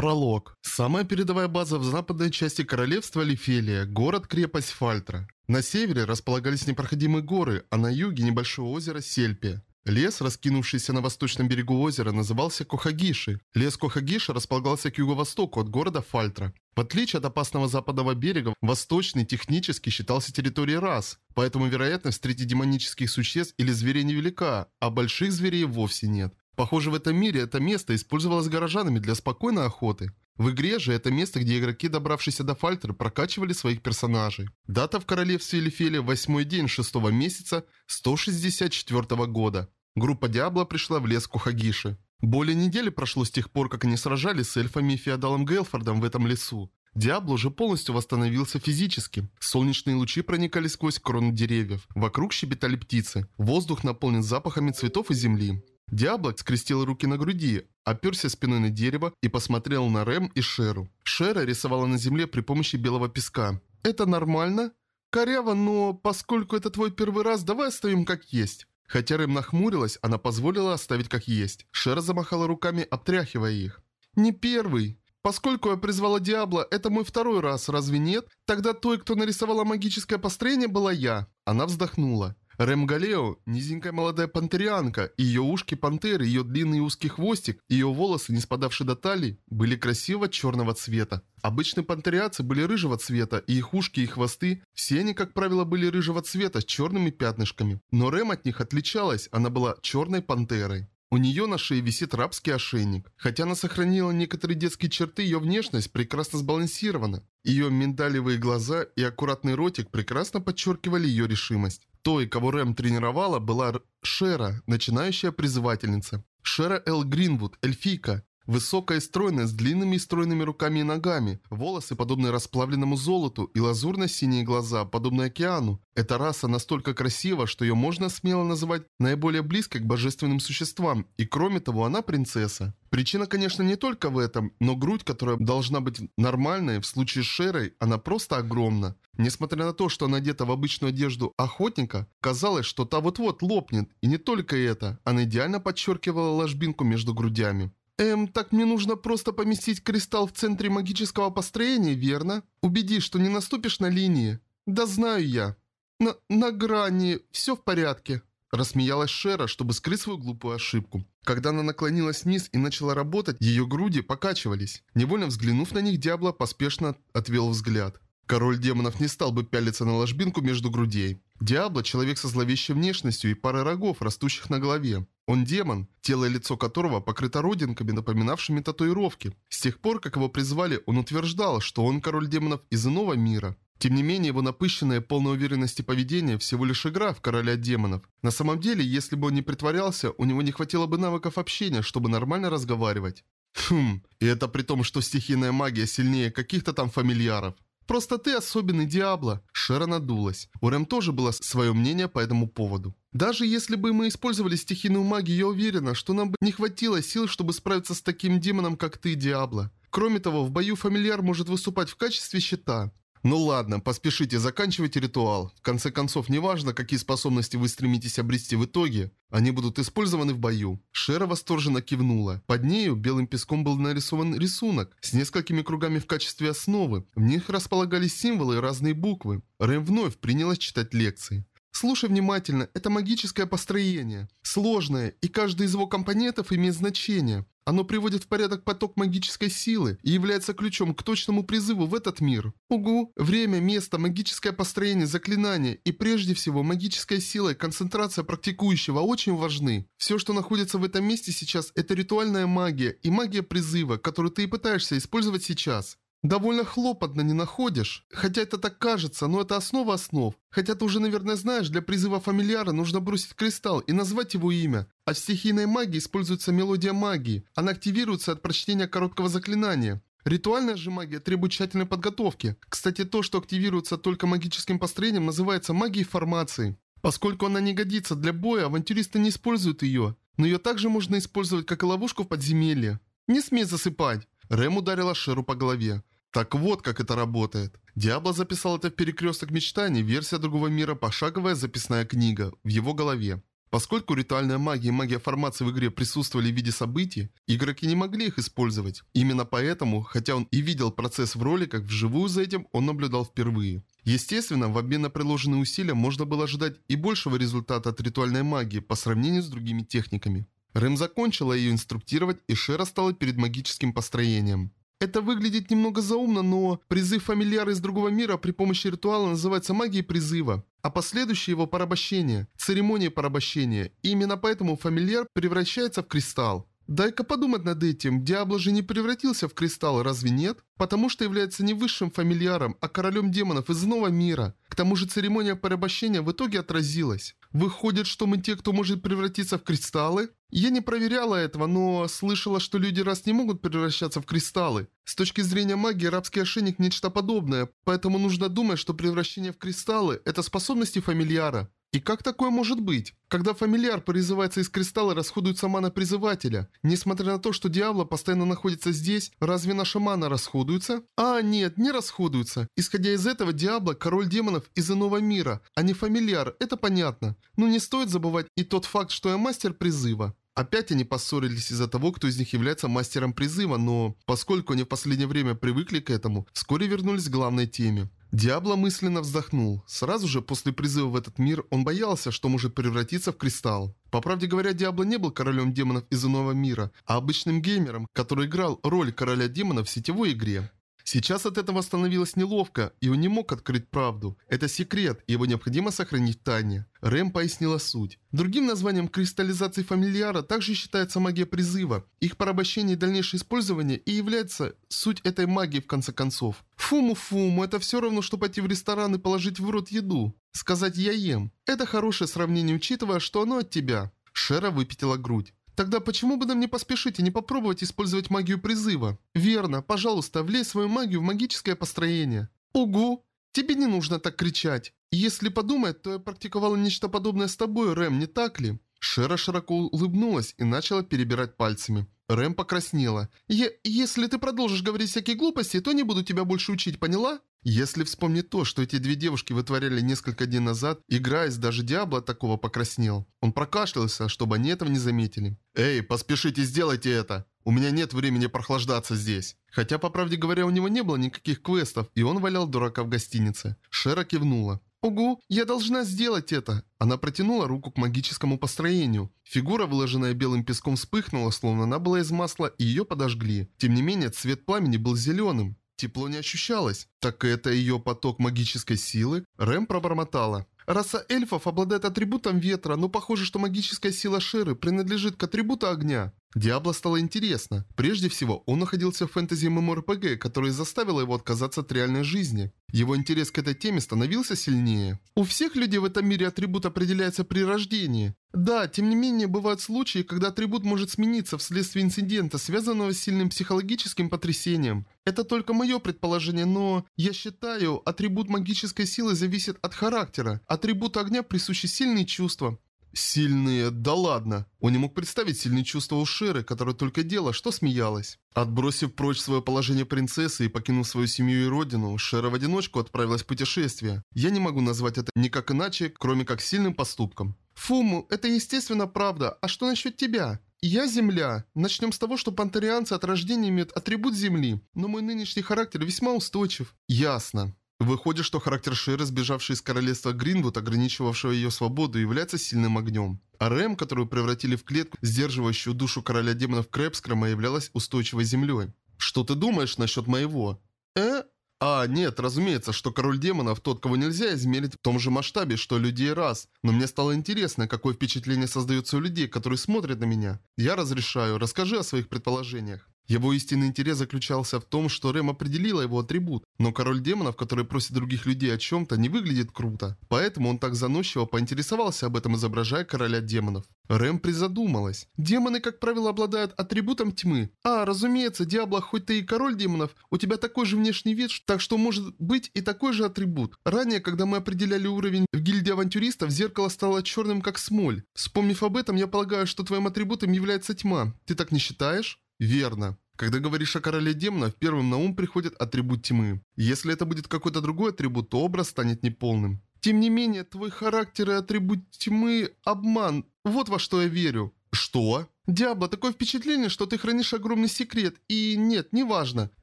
Пролог. Самая передовая база в западной части королевства Лифелия, город-крепость Фальтра. На севере располагались непроходимые горы, а на юге небольшое озеро Сельпия. Лес, раскинувшийся на восточном берегу озера, назывался Кохагиши. Лес Кохагиши располагался к юго-востоку от города Фальтра. В отличие от опасного западного берега, восточный технически считался территорией рас, поэтому вероятность встретить демонических существ или зверей невелика, а больших зверей вовсе нет. Похоже, в этом мире это место использовалось горожанами для спокойной охоты. В игре же это место, где игроки, добравшиеся до Фальтера, прокачивали своих персонажей. Дата в королевстве Элифелия – восьмой день шестого месяца 164 года. Группа Диабло пришла в лес Кухагиши. Более недели прошло с тех пор, как они сражались с эльфами и феодалом Гелфордом в этом лесу. Диабло уже полностью восстановился физически. Солнечные лучи проникали сквозь кроны деревьев. Вокруг щебетали птицы. Воздух наполнен запахами цветов и земли. Диабло скрестил руки на груди, оперся спиной на дерево и посмотрел на Рэм и Шеру. Шера рисовала на земле при помощи белого песка. «Это нормально?» «Коряво, но поскольку это твой первый раз, давай оставим как есть». Хотя Рэм нахмурилась, она позволила оставить как есть. Шера замахала руками, обтряхивая их. «Не первый. Поскольку я призвала Диабло, это мой второй раз, разве нет? Тогда той, кто нарисовала магическое построение, была я». Она вздохнула. Рэм Галео – низенькая молодая пантерианка, ее ушки пантеры, ее длинный узкий хвостик, ее волосы, не спадавшие до талии, были красиво черного цвета. Обычные пантериацы были рыжего цвета, и их ушки и хвосты, все они, как правило, были рыжего цвета с черными пятнышками. Но Рэм от них отличалась, она была черной пантерой. У нее на шее висит рабский ошейник. Хотя она сохранила некоторые детские черты, ее внешность прекрасно сбалансирована. Ее миндалевые глаза и аккуратный ротик прекрасно подчеркивали ее решимость. Той, кого Рэм тренировала, была Шера, начинающая призывательница. Шера Эл Гринвуд, эльфийка. Высокая и стройная, с длинными и стройными руками и ногами. Волосы, подобные расплавленному золоту, и лазурно-синие глаза, подобные океану. Эта раса настолько красива, что ее можно смело называть наиболее близкой к божественным существам, и кроме того, она принцесса. Причина, конечно, не только в этом, но грудь, которая должна быть нормальной, в случае с Шерой, она просто огромна. Несмотря на то, что она одета в обычную одежду охотника, казалось, что та вот-вот лопнет, и не только это, она идеально подчеркивала ложбинку между грудями. Эм, так мне нужно просто поместить кристалл в центре магического построения, верно? Убедись, что не наступишь на линии. Да знаю я. На, на грани, все в порядке. Рассмеялась Шера, чтобы скрыть свою глупую ошибку. Когда она наклонилась вниз и начала работать, ее груди покачивались. Невольно взглянув на них, Диабло поспешно отвел взгляд. Король демонов не стал бы пялиться на ложбинку между грудей. Диабло – человек со зловещей внешностью и парой рогов, растущих на голове. Он демон, тело и лицо которого покрыто родинками, напоминавшими татуировки. С тех пор, как его призвали, он утверждал, что он король демонов из иного мира. Тем не менее, его напыщенное, полное уверенности поведение всего лишь игра в короля демонов. На самом деле, если бы он не притворялся, у него не хватило бы навыков общения, чтобы нормально разговаривать. Хм, и это при том, что стихийная магия сильнее каких-то там фамильяров. Просто ты особенный Диабло. Шера надулась. У Рэм тоже было свое мнение по этому поводу. Даже если бы мы использовали стихийную магию, я уверена, что нам бы не хватило сил, чтобы справиться с таким демоном, как ты, Диабло. Кроме того, в бою фамильяр может выступать в качестве щита. Ну ладно, поспешите, заканчивайте ритуал. В конце концов, неважно, какие способности вы стремитесь обрести в итоге, они будут использованы в бою. Шера восторженно кивнула. Под нею белым песком был нарисован рисунок с несколькими кругами в качестве основы. В них располагались символы и разные буквы. Рэм вновь принялась читать лекции. Слушай внимательно, это магическое построение. Сложное, и каждый из его компонентов имеет значение. Оно приводит в порядок поток магической силы и является ключом к точному призыву в этот мир. Угу. Время, место, магическое построение, заклинание и прежде всего магическая сила и концентрация практикующего очень важны. Все, что находится в этом месте сейчас, это ритуальная магия и магия призыва, которую ты и пытаешься использовать сейчас. Довольно хлопотно, не находишь? Хотя это так кажется, но это основа основ. Хотя ты уже, наверное, знаешь, для призыва фамильяра нужно бросить кристалл и назвать его имя. А в стихийной магии используется мелодия магии. Она активируется от прочтения короткого заклинания. Ритуальная же магия требует тщательной подготовки. Кстати, то, что активируется только магическим построением, называется магией формации. Поскольку она не годится для боя, авантюристы не используют ее. Но ее также можно использовать как и ловушку в подземелье. Не смей засыпать. Рэм ударила Шеру по голове. Так вот, как это работает. Диабло записал это в перекресток мечтаний, версия другого мира, пошаговая записная книга, в его голове. Поскольку ритуальная магия и магия формации в игре присутствовали в виде событий, игроки не могли их использовать. Именно поэтому, хотя он и видел процесс в роликах, вживую за этим он наблюдал впервые. Естественно, в обмен на приложенные усилия можно было ожидать и большего результата от ритуальной магии по сравнению с другими техниками. Рэм закончила ее инструктировать, и Шера стала перед магическим построением. Это выглядит немного заумно, но призыв фамильяра из другого мира при помощи ритуала называется магией призыва, а последующее его порабощение – церемония порабощения. И именно поэтому фамильяр превращается в кристалл. Дай-ка подумать над этим, Диабло же не превратился в кристалл, разве нет? Потому что является не высшим фамильяром, а королем демонов из нового мира. К тому же церемония порабощения в итоге отразилась. Выходит, что мы те, кто может превратиться в кристаллы? Я не проверяла этого, но слышала, что люди раз не могут превращаться в кристаллы. С точки зрения магии, рабский ошейник нечто подобное, поэтому нужно думать, что превращение в кристаллы – это способности фамильяра. И как такое может быть? Когда фамильяр призывается из кристалла, расходуется мана призывателя. Несмотря на то, что Диабло постоянно находится здесь, разве наша мана расходуется? А, нет, не расходуется. Исходя из этого, Диабло – король демонов из иного мира, а не фамильяр, это понятно. Но не стоит забывать и тот факт, что я мастер призыва. Опять они поссорились из-за того, кто из них является мастером призыва, но поскольку они в последнее время привыкли к этому, вскоре вернулись к главной теме. Диабло мысленно вздохнул. Сразу же после призыва в этот мир он боялся, что может превратиться в кристалл. По правде говоря, Диабло не был королем демонов из иного мира, а обычным геймером, который играл роль короля демонов в сетевой игре. Сейчас от этого становилось неловко, и он не мог открыть правду. Это секрет, и его необходимо сохранить в тайне. Рэм пояснила суть. Другим названием кристаллизации фамильяра также считается магия призыва. Их порабощение и дальнейшее использование и является суть этой магии в конце концов. Фуму-фуму, это все равно, что пойти в ресторан и положить в рот еду. Сказать «я ем». Это хорошее сравнение, учитывая, что оно от тебя. Шера выпятила грудь. Тогда почему бы нам не поспешить и не попробовать использовать магию призыва? Верно, пожалуйста, влей свою магию в магическое построение. Угу, тебе не нужно так кричать. Если подумать, то я практиковала нечто подобное с тобой, Рэм, не так ли? Шера широко улыбнулась и начала перебирать пальцами. Рэм покраснела. «Е «Если ты продолжишь говорить всякие глупости, то не буду тебя больше учить, поняла?» Если вспомнить то, что эти две девушки вытворяли несколько дней назад, играясь, даже Диабло такого покраснел. Он прокашлялся, чтобы они этого не заметили. «Эй, поспешите, сделайте это! У меня нет времени прохлаждаться здесь!» Хотя, по правде говоря, у него не было никаких квестов, и он валял дурака в гостинице. Шера кивнула. «Угу, я должна сделать это!» Она протянула руку к магическому построению. Фигура, выложенная белым песком, вспыхнула, словно она была из масла, и ее подожгли. Тем не менее, цвет пламени был зеленым. Тепло не ощущалось. Так это ее поток магической силы? Рэм пробормотала. Раса эльфов обладает атрибутом ветра, но похоже, что магическая сила Шеры принадлежит к атрибуту огня. Диабло стало интересно. Прежде всего, он находился в фэнтези ММОРПГ, которое заставило его отказаться от реальной жизни. Его интерес к этой теме становился сильнее. У всех людей в этом мире атрибут определяется при рождении. Да, тем не менее, бывают случаи, когда атрибут может смениться вследствие инцидента, связанного с сильным психологическим потрясением. Это только мое предположение, но я считаю, атрибут магической силы зависит от характера. Атрибут огня присущи сильные чувства. Сильные, да ладно. Он не мог представить сильные чувства у Шеры, которая только дело, что смеялась. Отбросив прочь свое положение принцессы и покинув свою семью и родину, Шера в одиночку отправилась в путешествие. Я не могу назвать это никак иначе, кроме как сильным поступком. Фуму, это естественно правда, а что насчет тебя? Я Земля. Начнем с того, что пантерианцы от рождения имеют атрибут Земли, но мой нынешний характер весьма устойчив. Ясно. Выходит, что характер Шеры, сбежавший из королевства Гринвуд, ограничивавшего ее свободу, является сильным огнем. А Рэм, которую превратили в клетку, сдерживающую душу короля демонов Крэпскрома, являлась устойчивой землей. Что ты думаешь насчет моего? Э? А, нет, разумеется, что король демонов тот, кого нельзя измерить в том же масштабе, что людей раз. Но мне стало интересно, какое впечатление создается у людей, которые смотрят на меня. Я разрешаю, расскажи о своих предположениях. Его истинный интерес заключался в том, что Рэм определила его атрибут, но король демонов, который просит других людей о чем-то, не выглядит круто. Поэтому он так заносчиво поинтересовался об этом, изображая короля демонов. Рэм призадумалась. Демоны, как правило, обладают атрибутом тьмы. А, разумеется, Диабло, хоть ты и король демонов, у тебя такой же внешний вид, так что может быть и такой же атрибут. Ранее, когда мы определяли уровень в гильдии авантюристов, зеркало стало черным как смоль. Вспомнив об этом, я полагаю, что твоим атрибутом является тьма. Ты так не считаешь? Верно. Когда говоришь о короле демонов, первым на ум приходит атрибут тьмы. Если это будет какой-то другой атрибут, то образ станет неполным. Тем не менее, твой характер и атрибут тьмы – обман. Вот во что я верю. Что? Диабло, такое впечатление, что ты хранишь огромный секрет. И нет, неважно.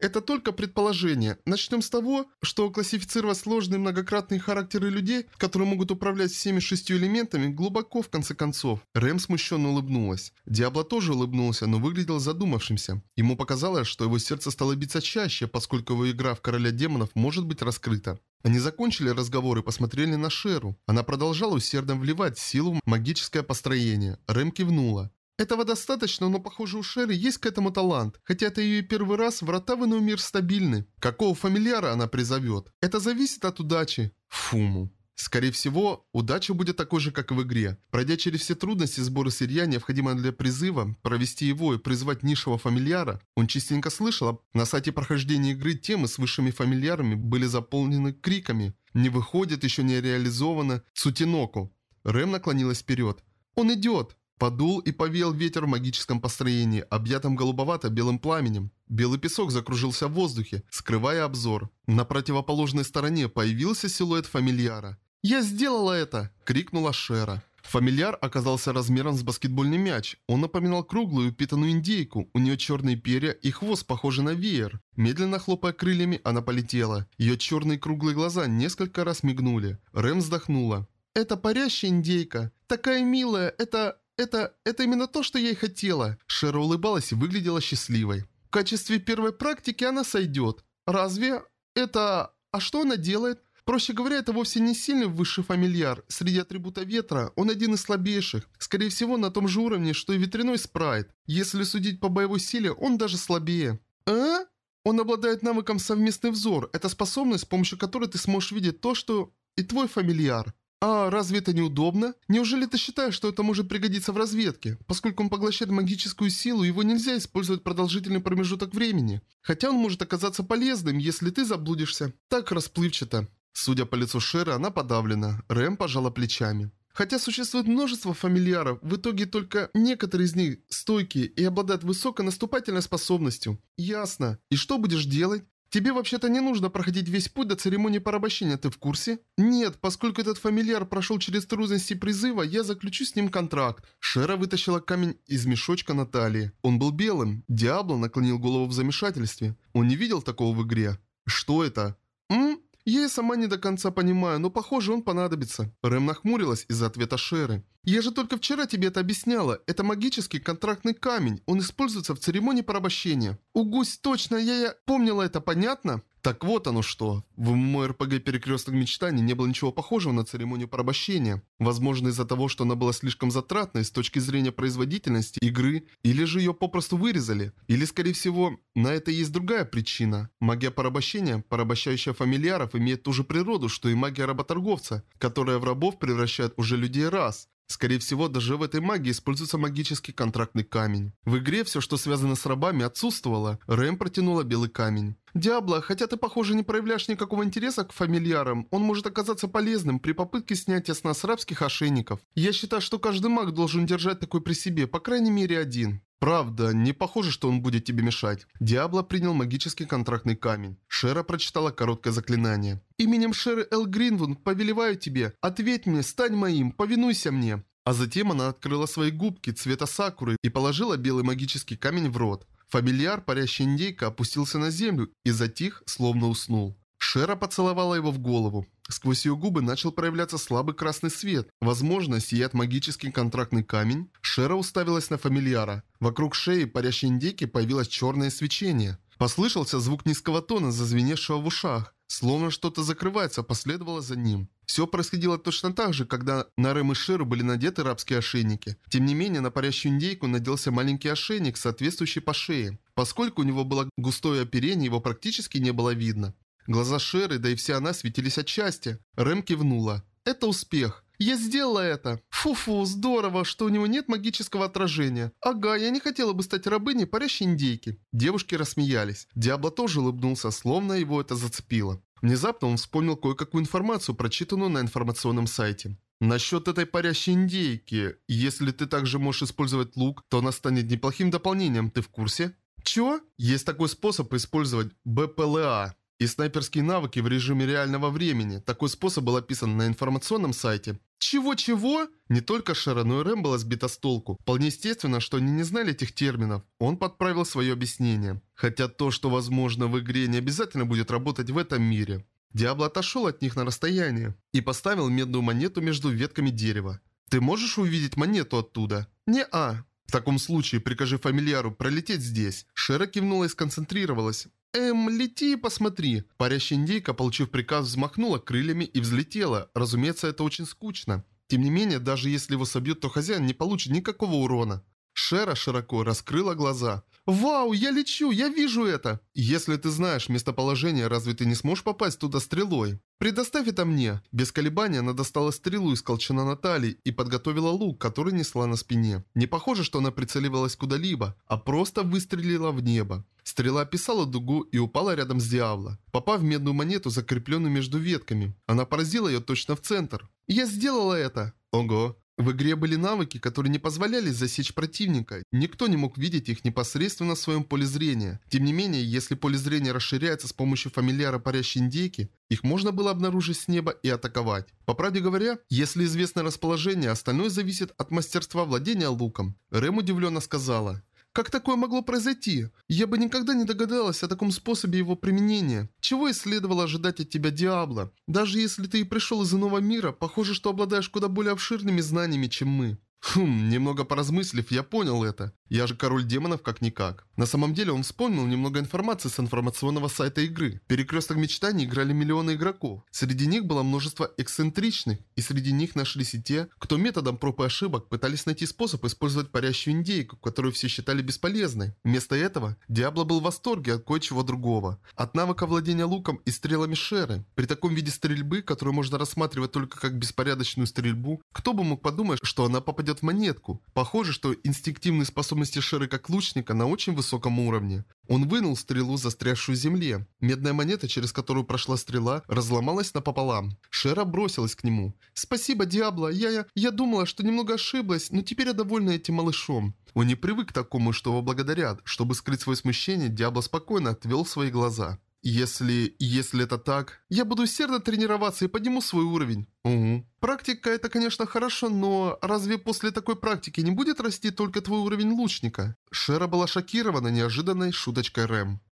Это только предположение. Начнем с того, что классифицировать сложные многократные характеры людей, которые могут управлять всеми шестью элементами, глубоко в конце концов. Рэм смущенно улыбнулась. Диабло тоже улыбнулся, но выглядел задумавшимся. Ему показалось, что его сердце стало биться чаще, поскольку его игра в Короля Демонов может быть раскрыта. Они закончили разговор и посмотрели на Шеру. Она продолжала усердно вливать силу в магическое построение. Рэм кивнула. Этого достаточно, но похоже у Шерри есть к этому талант. Хотя это ее первый раз, врата в иной мир стабильны. Какого фамильяра она призовет? Это зависит от удачи. Фуму. Скорее всего, удача будет такой же, как и в игре. Пройдя через все трудности сбора сырья, необходимого для призыва, провести его и призвать низшего фамильяра, он частенько слышал, на сайте прохождения игры темы с высшими фамильярами были заполнены криками «Не выходит, еще не реализовано, Цутиноку». Рэм наклонилась вперед. «Он идет!» Подул и повеял ветер в магическом построении, объятом голубовато-белым пламенем. Белый песок закружился в воздухе, скрывая обзор. На противоположной стороне появился силуэт фамильяра. «Я сделала это!» – крикнула Шера. Фамильяр оказался размером с баскетбольный мяч. Он напоминал круглую упитанную индейку. У нее черные перья и хвост, похожий на веер. Медленно хлопая крыльями, она полетела. Ее черные круглые глаза несколько раз мигнули. Рэм вздохнула. «Это парящая индейка. Такая милая. Это... Это... Это именно то, что я и хотела». Шера улыбалась и выглядела счастливой. «В качестве первой практики она сойдет. Разве... Это... А что она делает?» Проще говоря, это вовсе не сильный высший фамильяр. Среди атрибута ветра он один из слабейших. Скорее всего, на том же уровне, что и ветряной спрайт. Если судить по боевой силе, он даже слабее. А? Он обладает навыком совместный взор. Это способность, с помощью которой ты сможешь видеть то, что и твой фамильяр. А разве это неудобно? Неужели ты считаешь, что это может пригодиться в разведке? Поскольку он поглощает магическую силу, его нельзя использовать продолжительный промежуток времени. Хотя он может оказаться полезным, если ты заблудишься. Так расплывчато. Судя по лицу Шеры, она подавлена. Рэм пожала плечами. Хотя существует множество фамильяров, в итоге только некоторые из них стойкие и обладают высокой наступательной способностью. Ясно. И что будешь делать? Тебе вообще-то не нужно проходить весь путь до церемонии порабощения, ты в курсе? Нет, поскольку этот фамильяр прошел через трудности призыва, я заключу с ним контракт. Шера вытащила камень из мешочка Натальи. Он был белым. Диабло наклонил голову в замешательстве. Он не видел такого в игре. Что это? М? Я и сама не до конца понимаю, но похоже он понадобится. Рэм нахмурилась из-за ответа Шеры. Я же только вчера тебе это объясняла. Это магический контрактный камень. Он используется в церемонии порабощения. Угусь, точно, я, я помнила это, понятно? Так вот оно что. В мой РПГ «Перекресток мечтаний» не было ничего похожего на церемонию порабощения. Возможно, из-за того, что она была слишком затратной с точки зрения производительности игры, или же ее попросту вырезали. Или, скорее всего, на это есть другая причина. Магия порабощения, порабощающая фамильяров, имеет ту же природу, что и магия работорговца, которая в рабов превращает уже людей раз. Скорее всего, даже в этой магии используется магический контрактный камень. В игре все, что связано с рабами, отсутствовало. Рэм протянула белый камень. «Диабло, хотя ты, похоже, не проявляешь никакого интереса к фамильярам, он может оказаться полезным при попытке снятия с нас рабских ошейников. Я считаю, что каждый маг должен держать такой при себе, по крайней мере один». «Правда, не похоже, что он будет тебе мешать». Диабло принял магический контрактный камень. Шера прочитала короткое заклинание. «Именем Шеры Эл Гринвун повелеваю тебе. Ответь мне, стань моим, повинуйся мне». А затем она открыла свои губки цвета сакуры и положила белый магический камень в рот. Фамильяр, парящий индейка, опустился на землю и затих, словно уснул. Шера поцеловала его в голову. Сквозь ее губы начал проявляться слабый красный свет. Возможно, сияет магический контрактный камень. Шера уставилась на фамильяра. Вокруг шеи парящей индейки появилось черное свечение. Послышался звук низкого тона, зазвеневшего в ушах. Словно что-то закрывается, последовало за ним. Все происходило точно так же, когда на Рэм и Шеру были надеты рабские ошейники. Тем не менее, на парящую индейку наделся маленький ошейник, соответствующий по шее. Поскольку у него было густое оперение, его практически не было видно. Глаза Шеры, да и вся она светились от счастья. Рэм кивнула. «Это успех. Я сделала это. Фу-фу, здорово, что у него нет магического отражения. Ага, я не хотела бы стать рабыней парящей индейки». Девушки рассмеялись. Диабло тоже улыбнулся, словно его это зацепило. Внезапно он вспомнил кое-какую информацию, прочитанную на информационном сайте. Насчет этой парящей индейки. Если ты также можешь использовать лук, то она станет неплохим дополнением, ты в курсе? Чё? Есть такой способ использовать БПЛА. И снайперские навыки в режиме реального времени. Такой способ был описан на информационном сайте. Чего-чего? Не только Шера, но и Рэм была сбита с толку. Вполне естественно, что они не знали этих терминов. Он подправил свое объяснение. Хотя то, что возможно в игре, не обязательно будет работать в этом мире. Диабло отошел от них на расстояние и поставил медную монету между ветками дерева. «Ты можешь увидеть монету оттуда?» «Не-а». «В таком случае прикажи фамильяру пролететь здесь». Шера кивнула и сконцентрировалась. «Эм, лети и посмотри». Парящая индейка, получив приказ, взмахнула крыльями и взлетела. Разумеется, это очень скучно. Тем не менее, даже если его собьют, то хозяин не получит никакого урона. Шера широко раскрыла глаза. «Вау, я лечу, я вижу это!» «Если ты знаешь местоположение, разве ты не сможешь попасть туда стрелой?» «Предоставь это мне!» Без колебания она достала стрелу из колчана Натальи и подготовила лук, который несла на спине. Не похоже, что она прицеливалась куда-либо, а просто выстрелила в небо. Стрела описала дугу и упала рядом с Диабло, попав в медную монету, закрепленную между ветками. Она поразила ее точно в центр. «Я сделала это!» «Ого!» В игре были навыки, которые не позволяли засечь противника. Никто не мог видеть их непосредственно в своем поле зрения. Тем не менее, если поле зрения расширяется с помощью фамильяра парящей индейки, их можно было обнаружить с неба и атаковать. По правде говоря, если известно расположение, остальное зависит от мастерства владения луком. Рэм удивленно сказала. Как такое могло произойти? Я бы никогда не догадалась о таком способе его применения. Чего и следовало ожидать от тебя, Диабло? Даже если ты и пришел из иного мира, похоже, что обладаешь куда более обширными знаниями, чем мы. Хм, немного поразмыслив, я понял это. Я же король демонов как-никак. На самом деле он вспомнил немного информации с информационного сайта игры. Перекресток мечтаний играли миллионы игроков. Среди них было множество эксцентричных, и среди них нашлись и те, кто методом проб и ошибок пытались найти способ использовать парящую индейку, которую все считали бесполезной. Вместо этого Диабло был в восторге от кое-чего другого. От навыка владения луком и стрелами Шеры. При таком виде стрельбы, которую можно рассматривать только как беспорядочную стрельбу, кто бы мог подумать, что она попадет в монетку. Похоже, что инстинктивные способности Шеры как лучника на очень высоком уровне. Он вынул стрелу, застрявшую в земле. Медная монета, через которую прошла стрела, разломалась напополам. Шера бросилась к нему. «Спасибо, Диабло, я, я, я думала, что немного ошиблась, но теперь я довольна этим малышом». Он не привык к такому, что его благодарят. Чтобы скрыть свое смущение, Диабло спокойно отвел свои глаза. Если... если это так, я буду усердно тренироваться и подниму свой уровень. Угу. Практика это, конечно, хорошо, но разве после такой практики не будет расти только твой уровень лучника? Шера была шокирована неожиданной шуточкой Рэм.